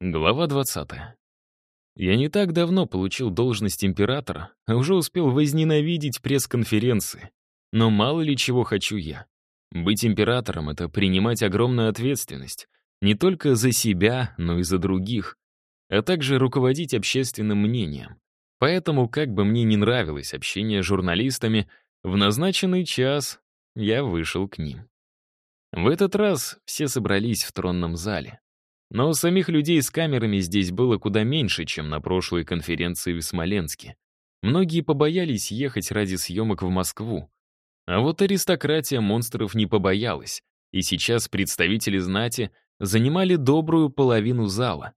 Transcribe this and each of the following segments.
Глава 20. Я не так давно получил должность императора, а уже успел возненавидеть пресс-конференции. Но мало ли чего хочу я. Быть императором — это принимать огромную ответственность. Не только за себя, но и за других. А также руководить общественным мнением. Поэтому, как бы мне не нравилось общение с журналистами, в назначенный час я вышел к ним. В этот раз все собрались в тронном зале. Но самих людей с камерами здесь было куда меньше, чем на прошлой конференции в Смоленске. Многие побоялись ехать ради съемок в Москву. А вот аристократия монстров не побоялась, и сейчас представители знати занимали добрую половину зала.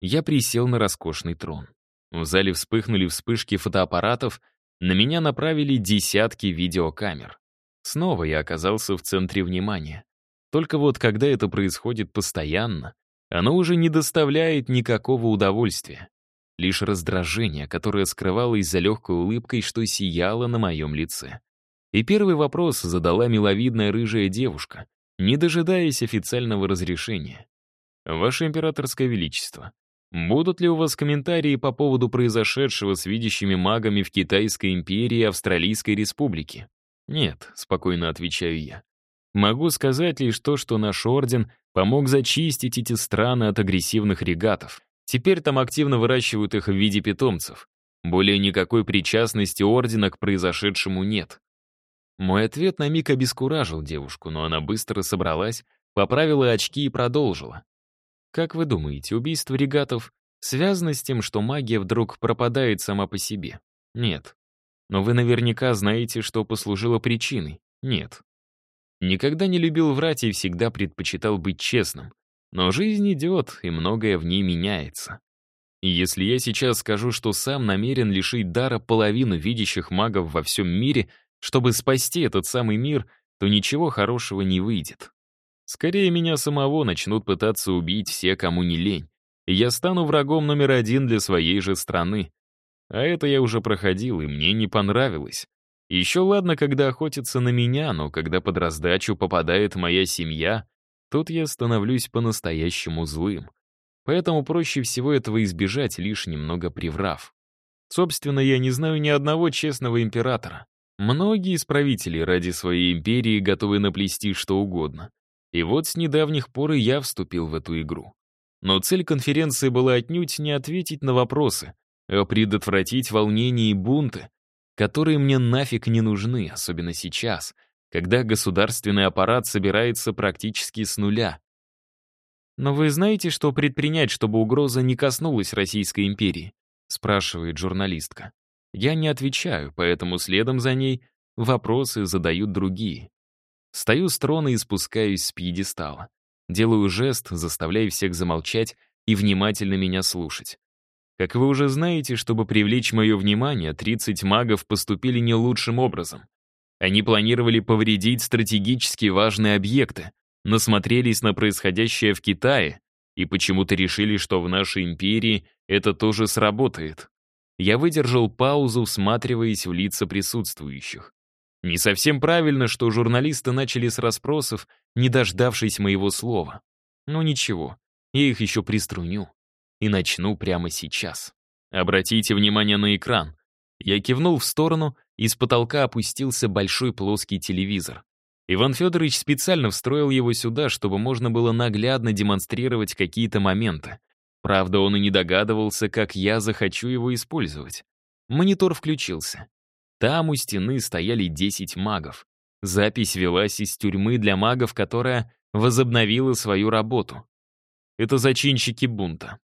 Я присел на роскошный трон. В зале вспыхнули вспышки фотоаппаратов, на меня направили десятки видеокамер. Снова я оказался в центре внимания. Только вот когда это происходит постоянно, оно уже не доставляет никакого удовольствия. Лишь раздражение, которое скрывалось за легкой улыбкой, что сияло на моем лице. И первый вопрос задала миловидная рыжая девушка, не дожидаясь официального разрешения. «Ваше императорское величество, будут ли у вас комментарии по поводу произошедшего с видящими магами в Китайской империи и Австралийской республике?» «Нет», — спокойно отвечаю я. «Могу сказать лишь то, что наш орден помог зачистить эти страны от агрессивных регатов. Теперь там активно выращивают их в виде питомцев. Более никакой причастности ордена к произошедшему нет. Мой ответ на миг обескуражил девушку, но она быстро собралась, поправила очки и продолжила. Как вы думаете, убийство регатов связано с тем, что магия вдруг пропадает сама по себе? Нет. Но вы наверняка знаете, что послужило причиной? Нет. Никогда не любил врать и всегда предпочитал быть честным. Но жизнь идет, и многое в ней меняется. И если я сейчас скажу, что сам намерен лишить дара половину видящих магов во всем мире, чтобы спасти этот самый мир, то ничего хорошего не выйдет. Скорее, меня самого начнут пытаться убить все, кому не лень. И я стану врагом номер один для своей же страны. А это я уже проходил, и мне не понравилось. Еще ладно, когда охотятся на меня, но когда под раздачу попадает моя семья, тут я становлюсь по-настоящему злым. Поэтому проще всего этого избежать, лишь немного приврав. Собственно, я не знаю ни одного честного императора. Многие из правителей ради своей империи готовы наплести что угодно. И вот с недавних пор и я вступил в эту игру. Но цель конференции была отнюдь не ответить на вопросы, а предотвратить волнения и бунты, которые мне нафиг не нужны, особенно сейчас, когда государственный аппарат собирается практически с нуля. «Но вы знаете, что предпринять, чтобы угроза не коснулась Российской империи?» спрашивает журналистка. Я не отвечаю, поэтому следом за ней вопросы задают другие. Стою с трона и спускаюсь с пьедестала. Делаю жест, заставляя всех замолчать и внимательно меня слушать. Как вы уже знаете, чтобы привлечь мое внимание, 30 магов поступили не лучшим образом. Они планировали повредить стратегически важные объекты, насмотрелись на происходящее в Китае и почему-то решили, что в нашей империи это тоже сработает. Я выдержал паузу, всматриваясь в лица присутствующих. Не совсем правильно, что журналисты начали с расспросов, не дождавшись моего слова. Но ничего, я их еще приструню и начну прямо сейчас. Обратите внимание на экран. Я кивнул в сторону, и с потолка опустился большой плоский телевизор. Иван Федорович специально встроил его сюда, чтобы можно было наглядно демонстрировать какие-то моменты. Правда, он и не догадывался, как я захочу его использовать. Монитор включился. Там у стены стояли 10 магов. Запись велась из тюрьмы для магов, которая возобновила свою работу. Это зачинщики бунта.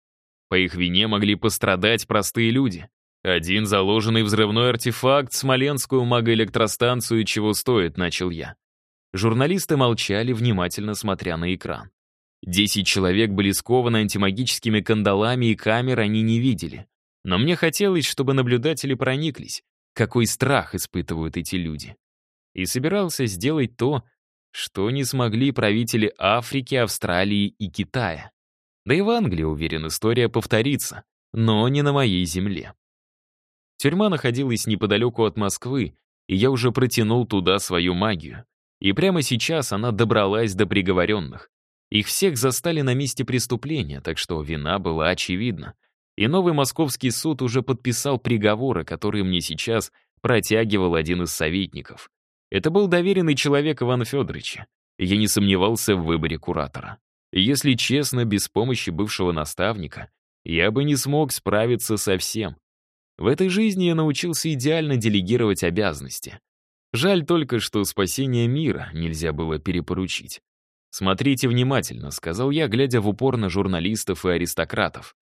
По их вине могли пострадать простые люди. Один заложенный взрывной артефакт, смоленскую магоэлектростанцию чего стоит, начал я. Журналисты молчали, внимательно смотря на экран. Десять человек были скованы антимагическими кандалами, и камер они не видели. Но мне хотелось, чтобы наблюдатели прониклись, какой страх испытывают эти люди. И собирался сделать то, что не смогли правители Африки, Австралии и Китая. Да и в Англии, уверен, история повторится, но не на моей земле. Тюрьма находилась неподалеку от Москвы, и я уже протянул туда свою магию. И прямо сейчас она добралась до приговоренных. Их всех застали на месте преступления, так что вина была очевидна. И новый московский суд уже подписал приговоры, которые мне сейчас протягивал один из советников. Это был доверенный человек Ивана Федоровича. Я не сомневался в выборе куратора. Если честно, без помощи бывшего наставника я бы не смог справиться со всем. В этой жизни я научился идеально делегировать обязанности. Жаль только, что спасение мира нельзя было перепоручить. «Смотрите внимательно», — сказал я, глядя в упор на журналистов и аристократов.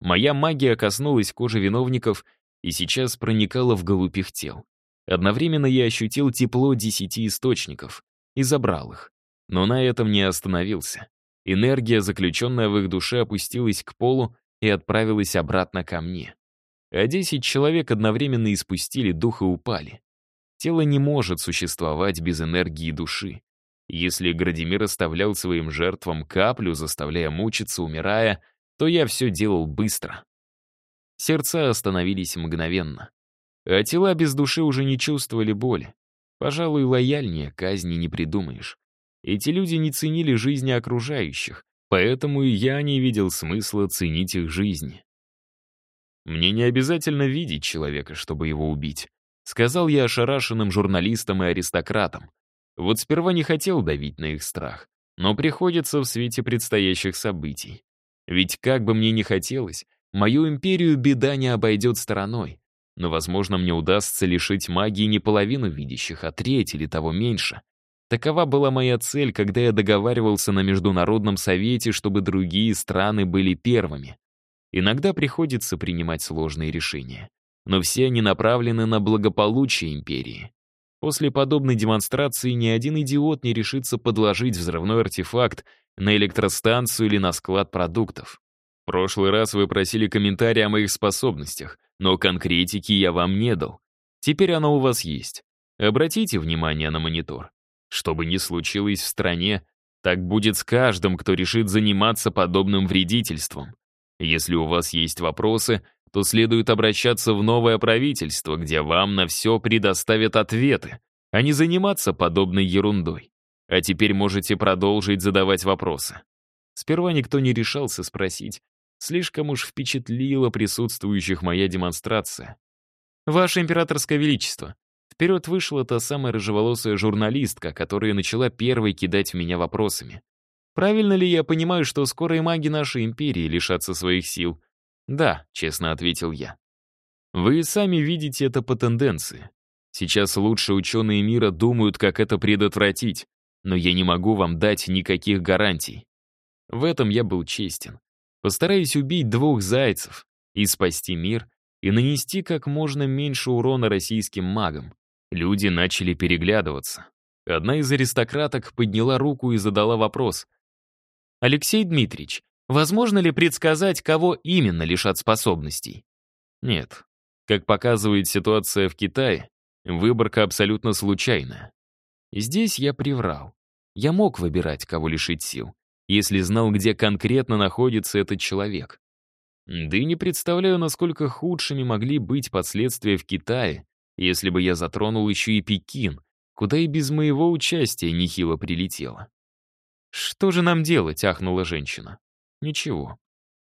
Моя магия коснулась кожи виновников и сейчас проникала в голубь тел. Одновременно я ощутил тепло десяти источников и забрал их. Но на этом не остановился. Энергия, заключенная в их душе, опустилась к полу и отправилась обратно ко мне. А десять человек одновременно испустили дух и упали. Тело не может существовать без энергии души. Если Градимир оставлял своим жертвам каплю, заставляя мучиться, умирая, то я все делал быстро. Сердца остановились мгновенно. А тела без души уже не чувствовали боли. Пожалуй, лояльнее казни не придумаешь. Эти люди не ценили жизни окружающих, поэтому и я не видел смысла ценить их жизни. Мне не обязательно видеть человека, чтобы его убить. Сказал я ошарашенным журналистам и аристократам. Вот сперва не хотел давить на их страх, но приходится в свете предстоящих событий. Ведь как бы мне ни хотелось, мою империю беда не обойдет стороной. Но, возможно, мне удастся лишить магии не половину видящих, а треть или того меньше. Такова была моя цель, когда я договаривался на Международном совете, чтобы другие страны были первыми. Иногда приходится принимать сложные решения. Но все они направлены на благополучие империи. После подобной демонстрации ни один идиот не решится подложить взрывной артефакт на электростанцию или на склад продуктов. В прошлый раз вы просили комментарии о моих способностях, но конкретики я вам не дал. Теперь оно у вас есть. Обратите внимание на монитор. Что бы ни случилось в стране, так будет с каждым, кто решит заниматься подобным вредительством. Если у вас есть вопросы, то следует обращаться в новое правительство, где вам на все предоставят ответы, а не заниматься подобной ерундой. А теперь можете продолжить задавать вопросы. Сперва никто не решался спросить. Слишком уж впечатлила присутствующих моя демонстрация. «Ваше императорское величество, Вперед вышла та самая рыжеволосая журналистка, которая начала первой кидать в меня вопросами. «Правильно ли я понимаю, что скоро и маги нашей империи лишатся своих сил?» «Да», — честно ответил я. «Вы сами видите это по тенденции. Сейчас лучшие ученые мира думают, как это предотвратить, но я не могу вам дать никаких гарантий. В этом я был честен. Постараюсь убить двух зайцев и спасти мир, и нанести как можно меньше урона российским магам. Люди начали переглядываться. Одна из аристократок подняла руку и задала вопрос. «Алексей Дмитриевич, возможно ли предсказать, кого именно лишат способностей?» Нет. Как показывает ситуация в Китае, выборка абсолютно случайная. Здесь я приврал. Я мог выбирать, кого лишить сил, если знал, где конкретно находится этот человек. Да и не представляю, насколько худшими могли быть последствия в Китае, если бы я затронул еще и Пекин, куда и без моего участия нехило прилетело. «Что же нам делать?» — ахнула женщина. «Ничего.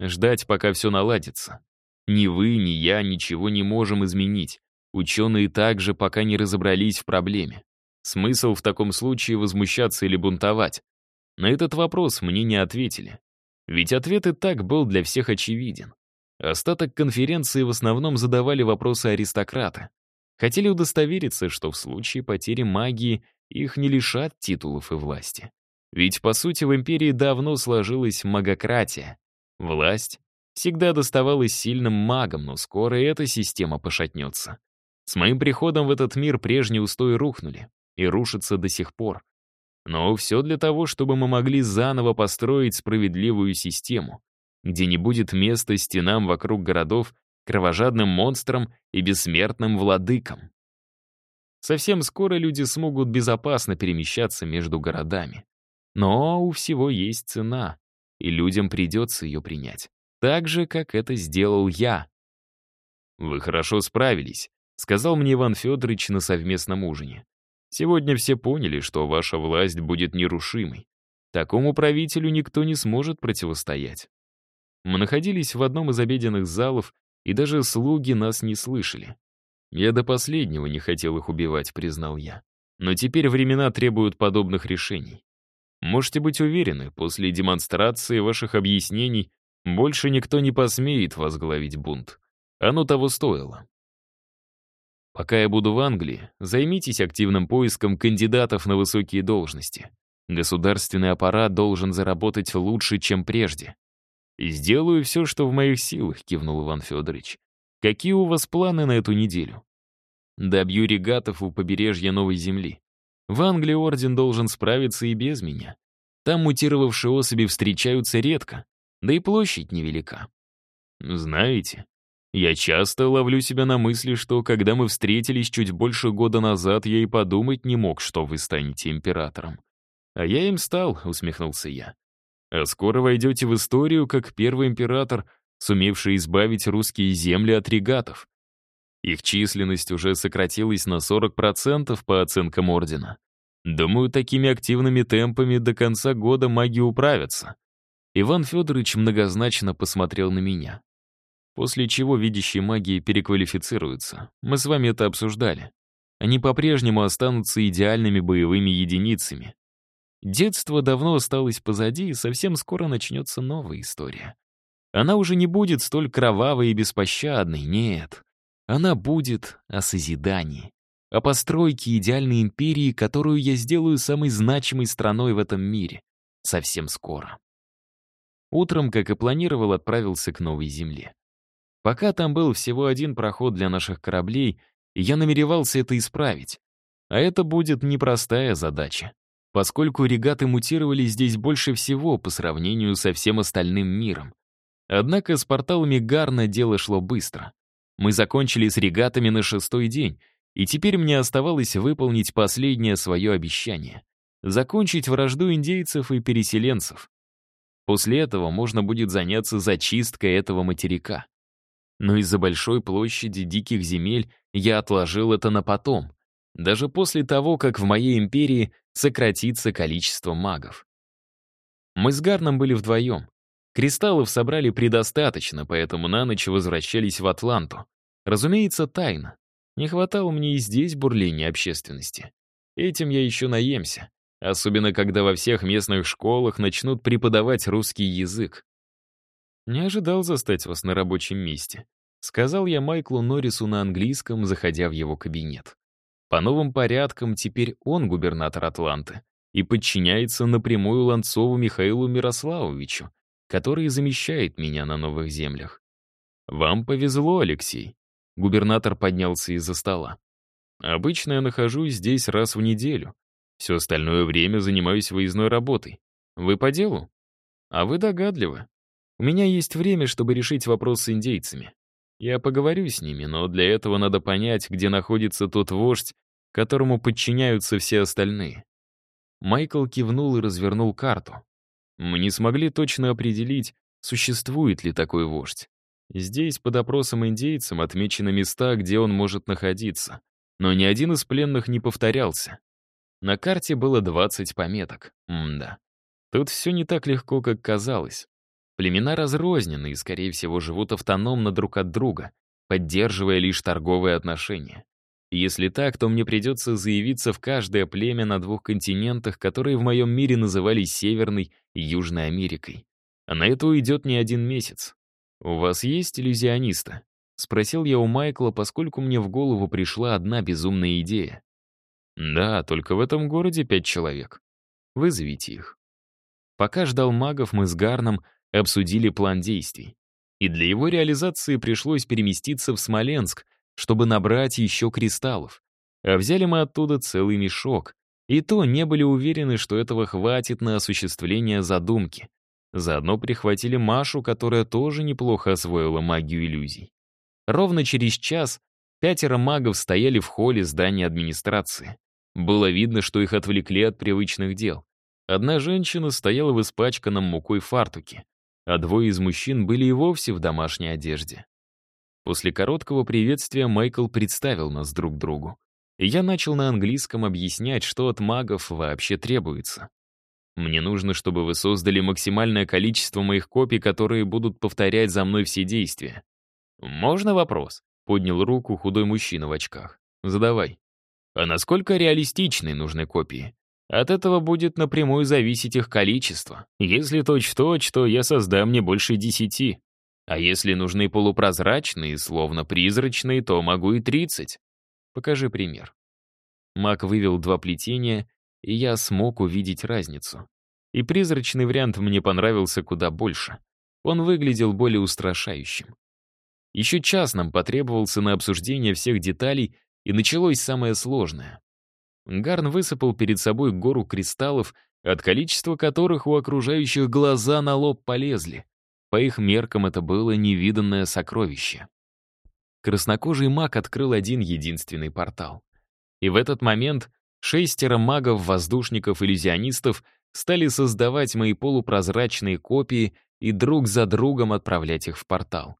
Ждать, пока все наладится. Ни вы, ни я ничего не можем изменить. Ученые также пока не разобрались в проблеме. Смысл в таком случае возмущаться или бунтовать? На этот вопрос мне не ответили. Ведь ответ и так был для всех очевиден. Остаток конференции в основном задавали вопросы аристократа. Хотели удостовериться, что в случае потери магии их не лишат титулов и власти. Ведь, по сути, в империи давно сложилась магократия. Власть всегда доставалась сильным магам, но скоро эта система пошатнется. С моим приходом в этот мир прежние устои рухнули и рушатся до сих пор. Но все для того, чтобы мы могли заново построить справедливую систему, где не будет места стенам вокруг городов кровожадным монстрам и бессмертным владыкам. Совсем скоро люди смогут безопасно перемещаться между городами. Но у всего есть цена, и людям придется ее принять. Так же, как это сделал я. «Вы хорошо справились», — сказал мне Иван Федорович на совместном ужине. «Сегодня все поняли, что ваша власть будет нерушимой. Такому правителю никто не сможет противостоять. Мы находились в одном из обеденных залов, и даже слуги нас не слышали. Я до последнего не хотел их убивать, признал я. Но теперь времена требуют подобных решений. Можете быть уверены, после демонстрации ваших объяснений больше никто не посмеет возглавить бунт. Оно того стоило. Пока я буду в Англии, займитесь активным поиском кандидатов на высокие должности. Государственный аппарат должен заработать лучше, чем прежде. Сделаю все, что в моих силах, кивнул Иван Федорович. Какие у вас планы на эту неделю? Добью регатов у побережья Новой Земли. В Англии орден должен справиться и без меня. Там мутировавшие особи встречаются редко, да и площадь невелика. Знаете, я часто ловлю себя на мысли, что когда мы встретились чуть больше года назад, я и подумать не мог, что вы станете императором. А я им стал, усмехнулся я. А скоро войдете в историю как первый император, сумевший избавить русские земли от регатов. Их численность уже сократилась на 40% по оценкам Ордена. Думаю, такими активными темпами до конца года маги управятся. Иван Федорович многозначно посмотрел на меня. После чего видящие маги переквалифицируются. Мы с вами это обсуждали. Они по-прежнему останутся идеальными боевыми единицами. Детство давно осталось позади, и совсем скоро начнется новая история. Она уже не будет столь кровавой и беспощадной, нет. Она будет о созидании, о постройке идеальной империи, которую я сделаю самой значимой страной в этом мире. Совсем скоро. Утром, как и планировал, отправился к новой земле. Пока там был всего один проход для наших кораблей, я намеревался это исправить. А это будет непростая задача, поскольку регаты мутировали здесь больше всего по сравнению со всем остальным миром. Однако с порталами Гарна дело шло быстро. Мы закончили с регатами на шестой день, и теперь мне оставалось выполнить последнее свое обещание — закончить вражду индейцев и переселенцев. После этого можно будет заняться зачисткой этого материка но из-за большой площади диких земель я отложил это на потом, даже после того, как в моей империи сократится количество магов. Мы с Гарном были вдвоем. Кристаллов собрали предостаточно, поэтому на ночь возвращались в Атланту. Разумеется, тайно. Не хватало мне и здесь бурления общественности. Этим я еще наемся. Особенно, когда во всех местных школах начнут преподавать русский язык. «Не ожидал застать вас на рабочем месте», — сказал я Майклу Норрису на английском, заходя в его кабинет. По новым порядкам теперь он губернатор Атланты и подчиняется напрямую Ланцову Михаилу Мирославовичу, который замещает меня на новых землях. «Вам повезло, Алексей». Губернатор поднялся из-за стола. «Обычно я нахожусь здесь раз в неделю. Все остальное время занимаюсь выездной работой. Вы по делу? А вы догадливы. У меня есть время, чтобы решить вопрос с индейцами. Я поговорю с ними, но для этого надо понять, где находится тот вождь, которому подчиняются все остальные. Майкл кивнул и развернул карту. Мы не смогли точно определить, существует ли такой вождь. Здесь под опросом индейцам отмечены места, где он может находиться. Но ни один из пленных не повторялся. На карте было 20 пометок. М-да. Тут все не так легко, как казалось. Племена разрознены и, скорее всего, живут автономно друг от друга, поддерживая лишь торговые отношения. если так, то мне придется заявиться в каждое племя на двух континентах, которые в моем мире назывались Северной и Южной Америкой. А на это уйдет не один месяц. «У вас есть иллюзиониста?» — спросил я у Майкла, поскольку мне в голову пришла одна безумная идея. «Да, только в этом городе пять человек. Вызовите их». Пока ждал магов, мы с Гарном обсудили план действий. И для его реализации пришлось переместиться в Смоленск, чтобы набрать еще кристаллов. А взяли мы оттуда целый мешок. И то не были уверены, что этого хватит на осуществление задумки. Заодно прихватили Машу, которая тоже неплохо освоила магию иллюзий. Ровно через час пятеро магов стояли в холле здания администрации. Было видно, что их отвлекли от привычных дел. Одна женщина стояла в испачканном мукой фартуке а двое из мужчин были и вовсе в домашней одежде. После короткого приветствия Майкл представил нас друг другу. И я начал на английском объяснять, что от магов вообще требуется. Мне нужно, чтобы вы создали максимальное количество моих копий, которые будут повторять за мной все действия. «Можно вопрос?» — поднял руку худой мужчина в очках. «Задавай». «А насколько реалистичны нужны копии? От этого будет напрямую зависеть их количество. Если точь-в-точь, -точь, то я создам не больше десяти. А если нужны полупрозрачные, словно призрачные, то могу и тридцать. Покажи пример». Мак вывел два плетения, и я смог увидеть разницу. И призрачный вариант мне понравился куда больше. Он выглядел более устрашающим. Еще час нам потребовался на обсуждение всех деталей, и началось самое сложное. Гарн высыпал перед собой гору кристаллов, от количества которых у окружающих глаза на лоб полезли. По их меркам это было невиданное сокровище. Краснокожий маг открыл один единственный портал. И в этот момент шестеро магов, воздушников, иллюзионистов стали создавать мои полупрозрачные копии и друг за другом отправлять их в портал.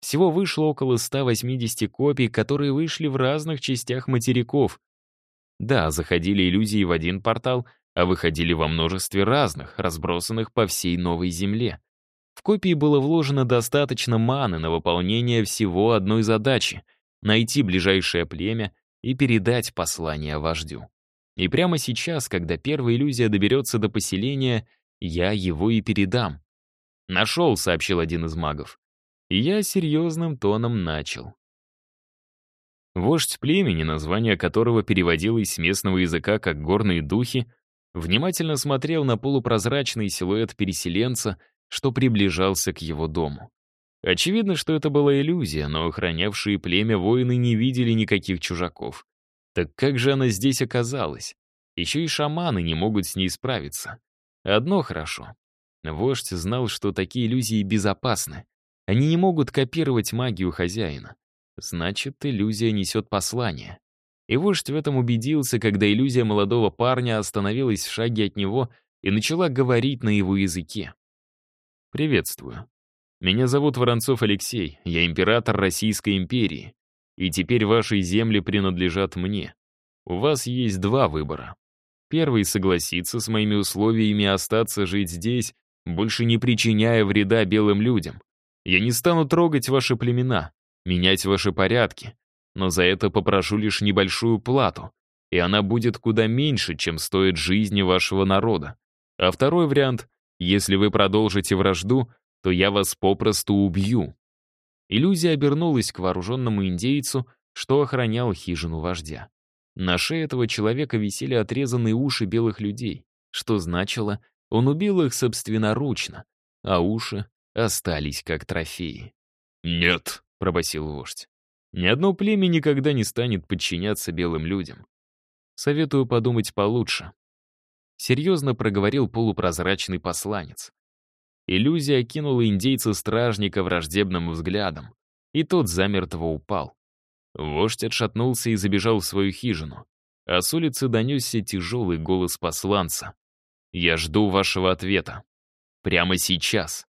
Всего вышло около 180 копий, которые вышли в разных частях материков. Да, заходили иллюзии в один портал, а выходили во множестве разных, разбросанных по всей новой земле. В копии было вложено достаточно маны на выполнение всего одной задачи — найти ближайшее племя и передать послание вождю. И прямо сейчас, когда первая иллюзия доберется до поселения, я его и передам. «Нашел», — сообщил один из магов. И я серьезным тоном начал. Вождь племени, название которого переводилось с местного языка как «горные духи», внимательно смотрел на полупрозрачный силуэт переселенца, что приближался к его дому. Очевидно, что это была иллюзия, но охранявшие племя воины не видели никаких чужаков. Так как же она здесь оказалась? Еще и шаманы не могут с ней справиться. Одно хорошо. Вождь знал, что такие иллюзии безопасны. Они не могут копировать магию хозяина. Значит, иллюзия несет послание. И вождь в этом убедился, когда иллюзия молодого парня остановилась в шаге от него и начала говорить на его языке. «Приветствую. Меня зовут Воронцов Алексей, я император Российской империи, и теперь ваши земли принадлежат мне. У вас есть два выбора. Первый — согласиться с моими условиями остаться жить здесь, больше не причиняя вреда белым людям. Я не стану трогать ваши племена, менять ваши порядки, но за это попрошу лишь небольшую плату, и она будет куда меньше, чем стоит жизни вашего народа. А второй вариант — если вы продолжите вражду, то я вас попросту убью». Иллюзия обернулась к вооруженному индейцу, что охранял хижину вождя. На шее этого человека висели отрезанные уши белых людей, что значило, он убил их собственноручно, а уши остались как трофеи. «Нет», — пробасил вождь. «Ни одно племя никогда не станет подчиняться белым людям. Советую подумать получше». Серьезно проговорил полупрозрачный посланец. Иллюзия окинула индейца-стражника враждебным взглядом, и тот замертво упал. Вождь отшатнулся и забежал в свою хижину, а с улицы донесся тяжелый голос посланца. «Я жду вашего ответа. Прямо сейчас».